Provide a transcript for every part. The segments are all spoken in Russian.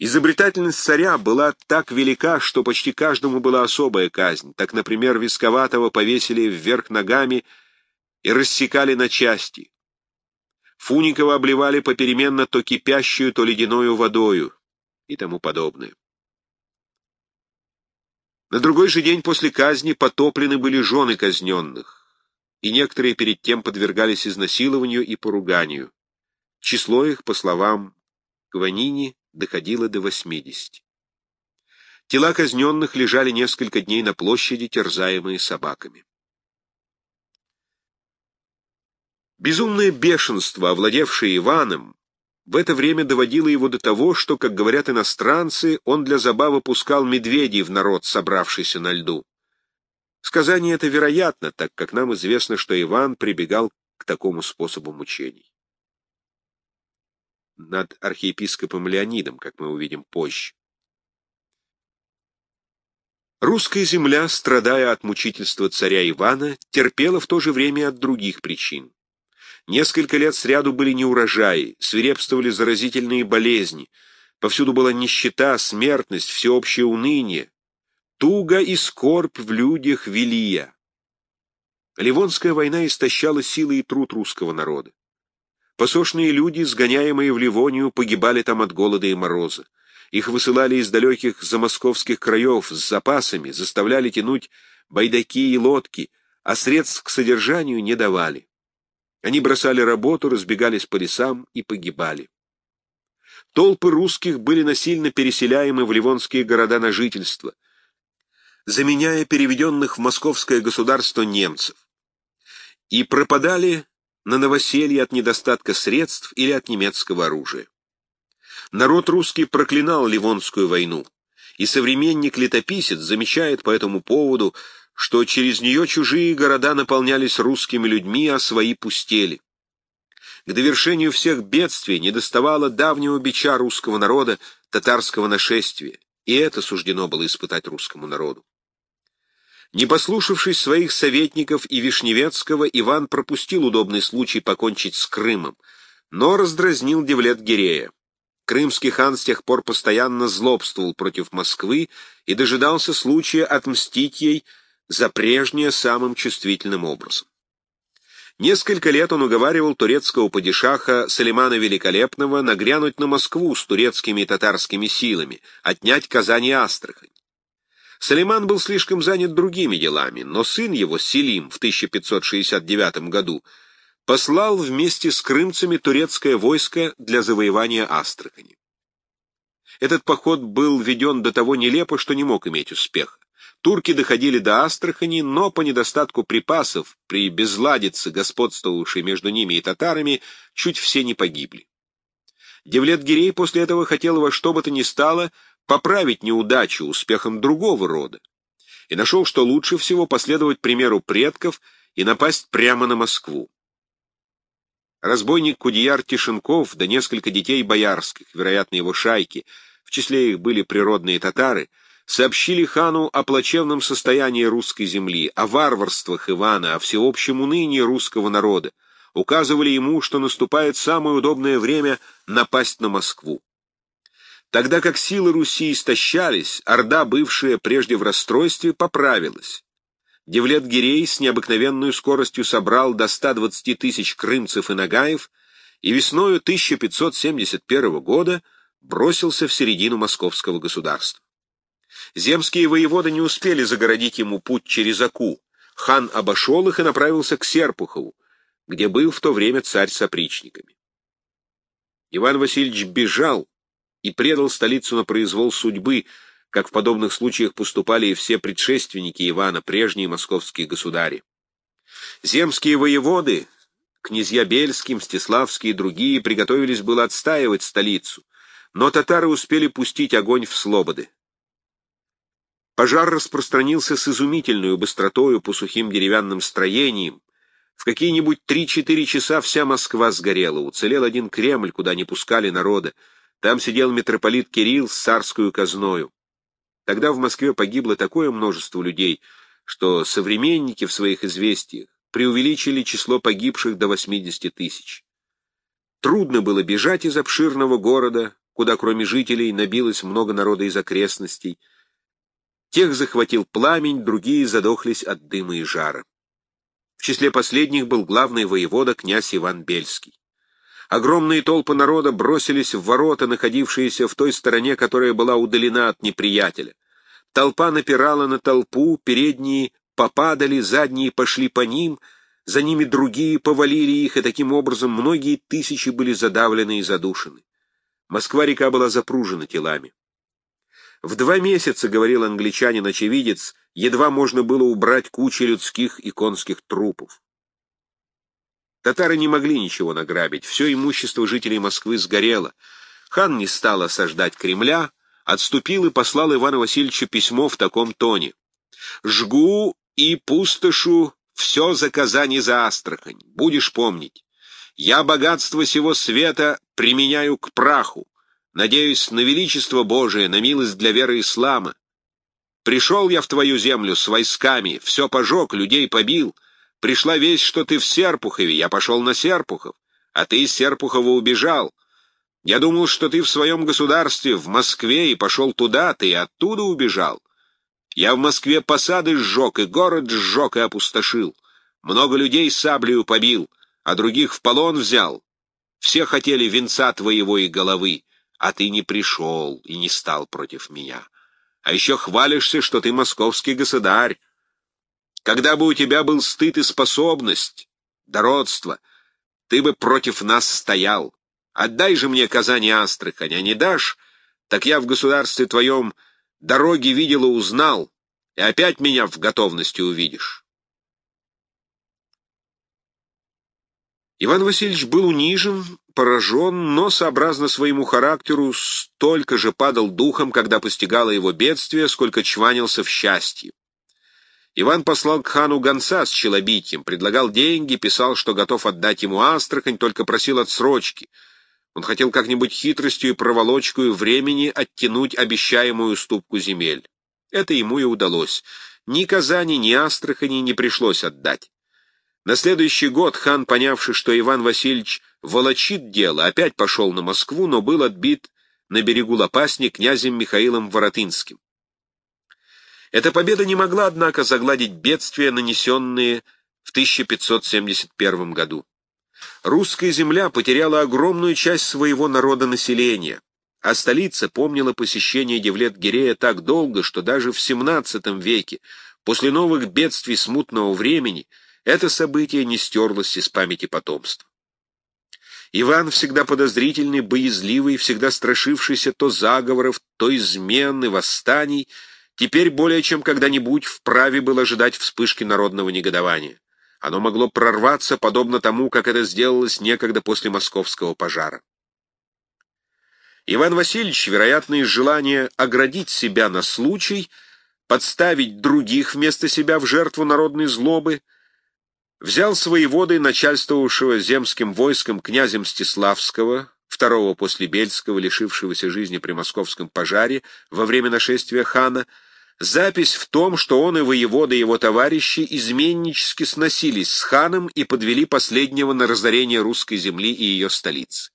Изобретательность царя была так велика, что почти каждому была особая казнь. Так, например, Висковатого повесили вверх ногами и рассекали на части. Фуникова обливали попеременно то кипящую, то ледяною водою и тому подобное. На другой же день после казни потоплены были жены казненных, и некоторые перед тем подвергались изнасилованию и поруганию. Число их, по словам Гванини, доходило до 80. Тела казненных лежали несколько дней на площади, терзаемые собаками. Безумное бешенство, овладевшее Иваном, в это время доводило его до того, что, как говорят иностранцы, он для забавы пускал медведей в народ, собравшийся на льду. Сказание это вероятно, так как нам известно, что Иван прибегал к такому способу мучений над архиепископом Леонидом, как мы увидим позже. Русская земля, страдая от мучительства царя Ивана, терпела в то же время от других причин. Несколько лет сряду были неурожаи, свирепствовали заразительные болезни, повсюду была нищета, смертность, всеобщее уныние. Туго и скорбь в людях велия. Ливонская война истощала силы и труд русского народа. Посошные люди, сгоняемые в Ливонию, погибали там от голода и мороза. Их высылали из далеких замосковских краев с запасами, заставляли тянуть байдаки и лодки, а средств к содержанию не давали. Они бросали работу, разбегались по лесам и погибали. Толпы русских были насильно переселяемы в ливонские города на жительство, заменяя переведенных в московское государство немцев. И пропадали на новоселье от недостатка средств или от немецкого оружия. Народ русский проклинал Ливонскую войну, и современник-летописец замечает по этому поводу, что через нее чужие города наполнялись русскими людьми, а свои пустели. К довершению всех бедствий недоставало давнего бича русского народа, татарского нашествия, и это суждено было испытать русскому народу. Не послушавшись своих советников и Вишневецкого, Иван пропустил удобный случай покончить с Крымом, но раздразнил Девлет Гирея. Крымский хан с тех пор постоянно злобствовал против Москвы и дожидался случая отмстить ей за прежнее самым чувствительным образом. Несколько лет он уговаривал турецкого падишаха Салимана Великолепного нагрянуть на Москву с турецкими и татарскими силами, отнять Казань и Астрахань. Салиман был слишком занят другими делами, но сын его, Селим, в 1569 году послал вместе с крымцами турецкое войско для завоевания Астрахани. Этот поход был веден до того нелепо, что не мог иметь успеха. Турки доходили до Астрахани, но по недостатку припасов, при безладице, господствовавшей между ними и татарами, чуть все не погибли. Девлет-Гирей после этого хотел во что бы то ни стало поправить неудачу успехом другого рода, и нашел, что лучше всего последовать примеру предков и напасть прямо на Москву. Разбойник Кудияр Тишенков, да несколько детей боярских, вероятно, его шайки, в числе их были природные татары, сообщили хану о плачевном состоянии русской земли, о варварствах Ивана, о всеобщем унынии русского народа, указывали ему, что наступает самое удобное время напасть на Москву. Тогда как силы Руси истощались, Орда, бывшая прежде в расстройстве, поправилась. Девлет-Гирей с необыкновенной скоростью собрал до 120 тысяч крымцев и нагаев и весною 1571 года бросился в середину московского государства. Земские воеводы не успели загородить ему путь через Аку. Хан обошел их и направился к Серпухову, где был в то время царь с опричниками. Иван Васильевич бежал, и предал столицу на произвол судьбы, как в подобных случаях поступали и все предшественники Ивана, прежние московские государи. Земские воеводы, князья Бельские, Мстиславские и другие, приготовились было отстаивать столицу, но татары успели пустить огонь в слободы. Пожар распространился с изумительной быстротою по сухим деревянным строениям. В какие-нибудь три-четыре часа вся Москва сгорела, уцелел один Кремль, куда не пускали народа, там сидел митрополит Кирилл с царскую казною. Тогда в Москве погибло такое множество людей, что современники в своих известиях преувеличили число погибших до 80 тысяч. Трудно было бежать из обширного города, куда кроме жителей набилось много народа из окрестностей. Тех захватил пламень, другие задохлись от дыма и жара. В числе последних был главный воевода князь Иван Бельский. Огромные толпы народа бросились в ворота, находившиеся в той стороне, которая была удалена от неприятеля. Толпа напирала на толпу, передние попадали, задние пошли по ним, за ними другие повалили их, и таким образом многие тысячи были задавлены и задушены. Москва-река была запружена телами. В два месяца, говорил англичанин-очевидец, едва можно было убрать кучи людских и конских трупов. Татары не могли ничего награбить, все имущество жителей Москвы сгорело. Хан не стал осаждать Кремля, отступил и послал Ивану Васильевичу письмо в таком тоне. «Жгу и пустошу все за Казань и за Астрахань, будешь помнить. Я богатство сего света применяю к праху, надеюсь на величество Божие, на милость для веры ислама. Пришел я в твою землю с войсками, все пожег, людей побил. Пришла весть, что ты в Серпухове, я пошел на Серпухов, а ты из Серпухова убежал. Я думал, что ты в своем государстве, в Москве, и пошел туда, ты оттуда убежал. Я в Москве посады сжег, и город сжег и опустошил. Много людей саблею побил, а других в полон взял. Все хотели венца твоего и головы, а ты не пришел и не стал против меня. А еще хвалишься, что ты московский государь. Когда бы у тебя был стыд и способность, дородство, ты бы против нас стоял. Отдай же мне Казань и Астрахань, а не дашь, так я в государстве твоем дороги видел и узнал, и опять меня в готовности увидишь. Иван Васильевич был унижен, поражен, но, сообразно своему характеру, столько же падал духом, когда постигало его бедствие, сколько чванился в счастье. Иван послал к хану гонца с челобитием, предлагал деньги, писал, что готов отдать ему Астрахань, только просил отсрочки. Он хотел как-нибудь хитростью и проволочкой времени оттянуть обещаемую уступку земель. Это ему и удалось. Ни Казани, ни Астрахани не пришлось отдать. На следующий год хан, понявший, что Иван Васильевич волочит дело, опять пошел на Москву, но был отбит на берегу Лопасни князем Михаилом Воротынским. Эта победа не могла, однако, загладить бедствия, нанесенные в 1571 году. Русская земля потеряла огромную часть своего народа-населения, а столица помнила посещение Девлет-Гирея так долго, что даже в XVII веке, после новых бедствий смутного времени, это событие не стерлось из памяти потомства. Иван, всегда подозрительный, боязливый, всегда страшившийся то заговоров, то измен и восстаний, теперь более чем когда-нибудь вправе был ожидать вспышки народного негодования. Оно могло прорваться, подобно тому, как это сделалось некогда после московского пожара. Иван Васильевич, вероятно, из желания оградить себя на случай, подставить других вместо себя в жертву народной злобы, взял свои воды начальствовавшего земским войском князя Мстиславского, второго после Бельского, лишившегося жизни при московском пожаре во время нашествия хана, запись в том, что он и воевода его товарищи изменнически сносились с ханом и подвели последнего на разорение русской земли и ее столицы.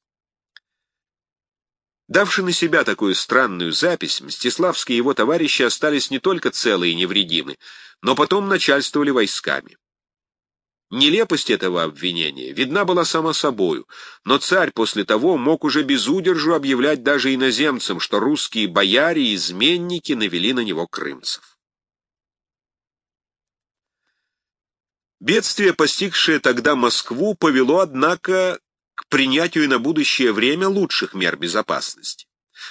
Давши на себя такую странную запись, Мстиславский и его товарищи остались не только целы и невредимы, но потом начальствовали войсками. Нелепость этого обвинения видна была сама собою, но царь после того мог уже без удержу объявлять даже иноземцам, что русские бояре и изменники навели на него крымцев. Бедствие, постигшее тогда Москву, повело, однако, к принятию на будущее время лучших мер безопасности.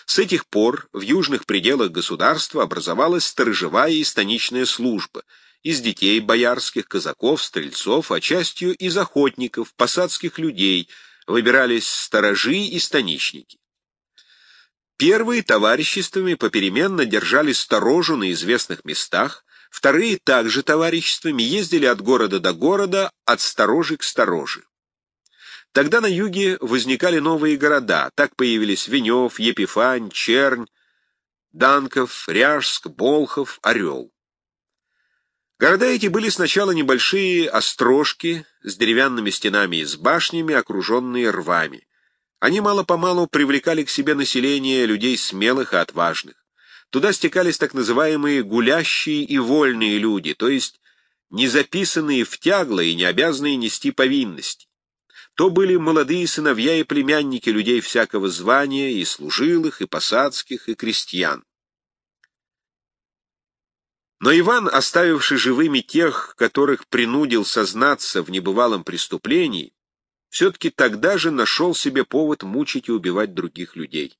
С этих пор в южных пределах государства образовалась сторожевая и станичная служба — из детей боярских, казаков, стрельцов, а частью из охотников, посадских людей, выбирались сторожи и станичники. Первые товариществами попеременно держали сторожу на известных местах, вторые также товариществами ездили от города до города, от сторожи к стороже. Тогда на юге возникали новые города, так появились Венев, Епифань, Чернь, Данков, Ряжск, Болхов, Орел. Города эти были сначала небольшие острожки с деревянными стенами и с башнями, окруженные рвами. Они мало-помалу привлекали к себе население людей смелых и отважных. Туда стекались так называемые гулящие и вольные люди, то есть не записанные в тягло и не обязанные нести повинности. То были молодые сыновья и племянники людей всякого звания, и служилых, и посадских, и крестьян. Но Иван, оставивший живыми тех, которых принудил сознаться в небывалом преступлении, все-таки тогда же нашел себе повод мучить и убивать других людей.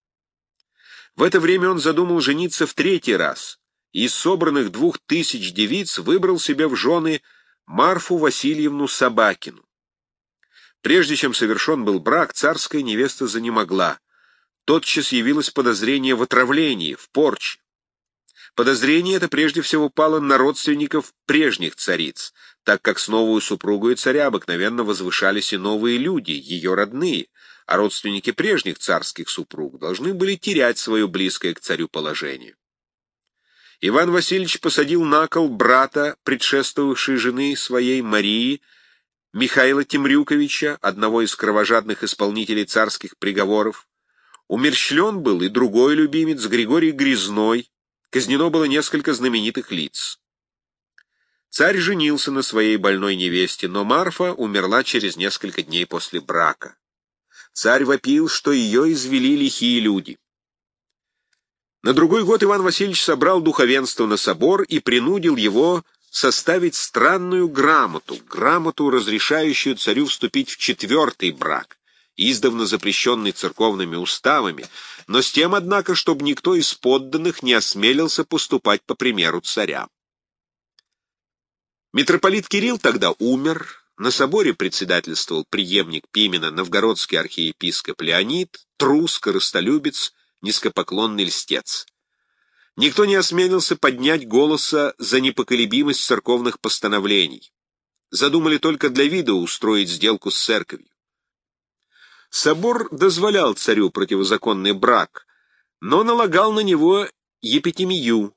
В это время он задумал жениться в третий раз, и из собранных двух тысяч девиц выбрал себе в жены Марфу Васильевну Собакину. Прежде чем совершен был брак, царская невеста занемогла. Тотчас явилось подозрение в отравлении, в порче. Подозрение это прежде всего пало на родственников прежних цариц, так как с новую супругой царя обыкновенно возвышались и новые люди, ее родные, а родственники прежних царских супруг должны были терять свое близкое к царю положение. Иван Васильевич посадил на кол брата, предшествовавшей жены своей Марии, Михаила Темрюковича, одного из кровожадных исполнителей царских приговоров. Умерщвлен был и другой любимец, Григорий Грязной, казнено было несколько знаменитых лиц. Царь женился на своей больной невесте, но Марфа умерла через несколько дней после брака. Царь вопил, что ее извели лихие люди. На другой год Иван Васильевич собрал духовенство на собор и принудил его составить странную грамоту, грамоту, разрешающую царю вступить в четвертый брак, издавна запрещенный церковными уставами, но с тем, однако, чтобы никто из подданных не осмелился поступать по примеру царя. Митрополит Кирилл тогда умер, на соборе председательствовал преемник Пимена новгородский архиепископ Леонид, трус, корыстолюбец, низкопоклонный льстец. Никто не осмелился поднять голоса за непоколебимость церковных постановлений. Задумали только для вида устроить сделку с церковью. Собор дозволял царю противозаконный брак, но налагал на него епитемию,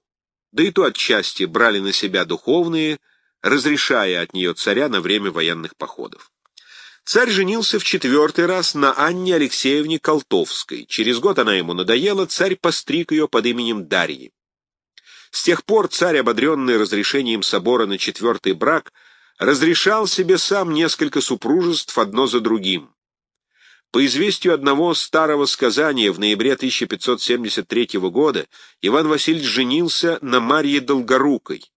да и то отчасти брали на себя духовные, разрешая от нее царя на время военных походов. Царь женился в четвертый раз на Анне Алексеевне Колтовской. Через год она ему надоела, царь постриг ее под именем Дарьи. С тех пор царь, ободренный разрешением собора на четвертый брак, разрешал себе сам несколько супружеств одно за другим. По известию одного старого сказания в ноябре 1573 года Иван Васильевич женился на Марье Долгорукой,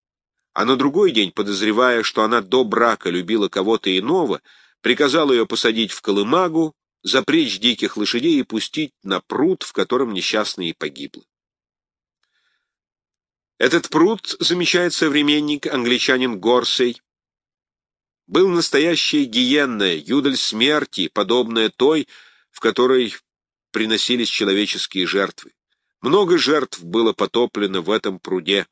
а на другой день, подозревая, что она до брака любила кого-то иного, приказал ее посадить в колымагу, запречь диких лошадей и пустить на пруд, в котором несчастная и погибла. Этот пруд, замечает современник, англичанин Горсей, был настоящая гиенна, юдаль смерти, подобная той, в которой приносились человеческие жертвы. Много жертв было потоплено в этом пруде.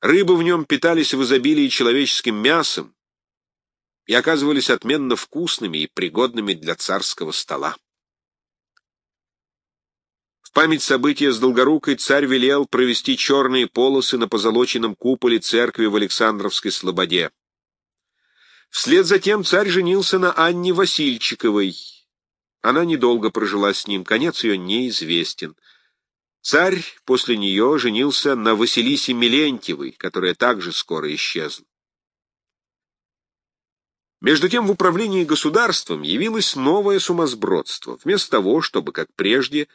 Рыбы в нем питались в изобилии человеческим мясом и оказывались отменно вкусными и пригодными для царского стола. В память события с Долгорукой царь велел провести черные полосы на позолоченном куполе церкви в Александровской Слободе. Вслед за тем царь женился на Анне Васильчиковой. Она недолго прожила с ним, конец ее неизвестен. Царь после нее женился на Василисе Милентьевой, которая также скоро исчезла. Между тем в управлении государством явилось новое сумасбродство. Вместо того, чтобы, как прежде,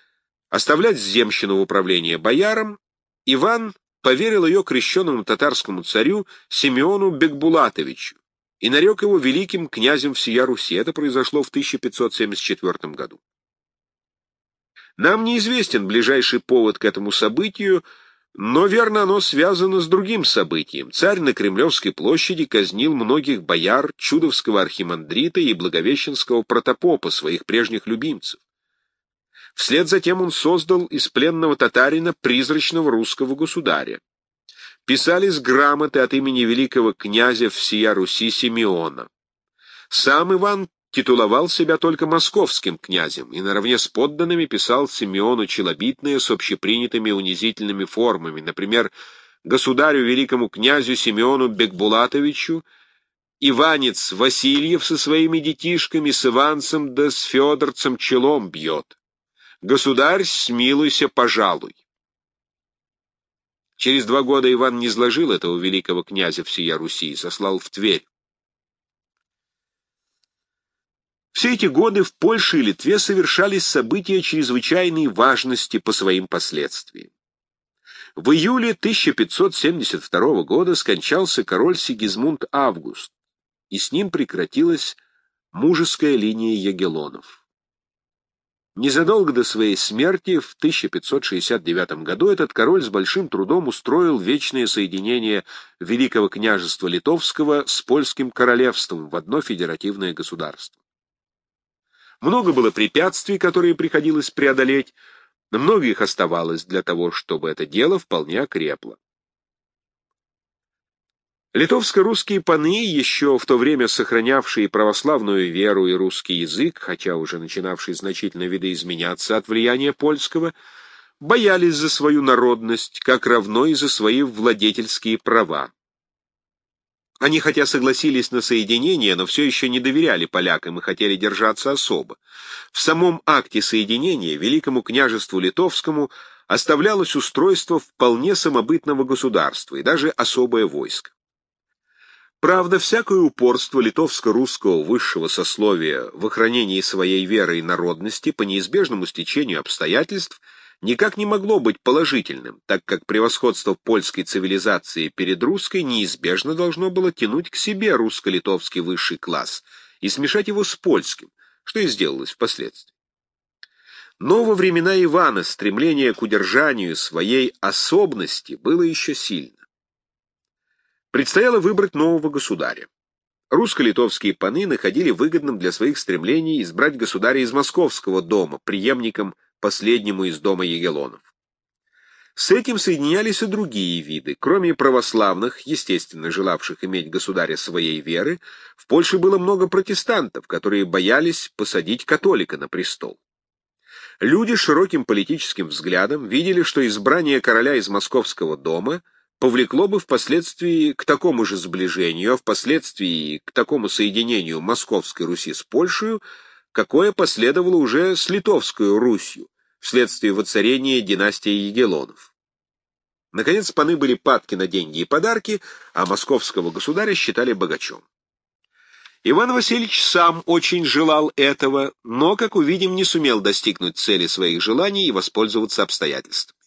оставлять земщину в управление боярам, Иван поверил ее крещенному татарскому царю Симеону Бекбулатовичу, и нарек его великим князем всея Руси. Это произошло в 1574 году. Нам неизвестен ближайший повод к этому событию, но верно оно связано с другим событием. Царь на Кремлевской площади казнил многих бояр, чудовского архимандрита и благовещенского протопопа, своих прежних любимцев. Вслед за тем он создал из пленного татарина призрачного русского государя писались грамоты от имени великого князя всея Руси Симеона. Сам Иван титуловал себя только московским князем и наравне с подданными писал Симеону челобитные с общепринятыми унизительными формами, например, государю великому князю Симеону Бекбулатовичу Иванец Васильев со своими детишками, с Иванцем да с Федорцем челом бьет. Государь, смилуйся, пожалуй. Через два года Иван не сложил этого великого князя всея Руси и сослал в Тверь. Все эти годы в Польше и Литве совершались события чрезвычайной важности по своим последствиям. В июле 1572 года скончался король Сигизмунд Август, и с ним прекратилась мужеская линия Ягеллонов. Незадолго до своей смерти в 1569 году этот король с большим трудом устроил вечное соединение Великого княжества Литовского с польским королевством в одно федеративное государство. Много было препятствий, которые приходилось преодолеть, но много их оставалось для того, чтобы это дело вполне окрепло. Литовско-русские паны, еще в то время сохранявшие православную веру и русский язык, хотя уже начинавшие значительно видоизменяться от влияния польского, боялись за свою народность, как равно и за свои владетельские права. Они хотя согласились на соединение, но все еще не доверяли полякам и хотели держаться особо. В самом акте соединения Великому княжеству Литовскому оставлялось устройство вполне самобытного государства и даже особое войско. Правда, всякое упорство литовско-русского высшего сословия в охранении своей веры и народности по неизбежному стечению обстоятельств – никак не могло быть положительным, так как превосходство польской цивилизации перед русской неизбежно должно было тянуть к себе русско-литовский высший класс и смешать его с польским, что и сделалось впоследствии. Но во времена Ивана стремление к удержанию своей особенности было еще сильно. Предстояло выбрать нового государя. Русско-литовские паны находили выгодным для своих стремлений избрать государя из московского дома, преемником последнему из дома Егелонов. С этим соединялись и другие виды. Кроме православных, естественно, желавших иметь государя своей веры, в Польше было много протестантов, которые боялись посадить католика на престол. Люди с широким политическим взглядом видели, что избрание короля из московского дома повлекло бы впоследствии к такому же сближению, а впоследствии к такому соединению Московской Руси с Польшей, какое последовало уже с Литовской Русью вследствие воцарения династии Егелонов. Наконец, паны были падки на деньги и подарки, а московского государя считали богачом. Иван Васильевич сам очень желал этого, но, как увидим, не сумел достигнуть цели своих желаний и воспользоваться обстоятельствами.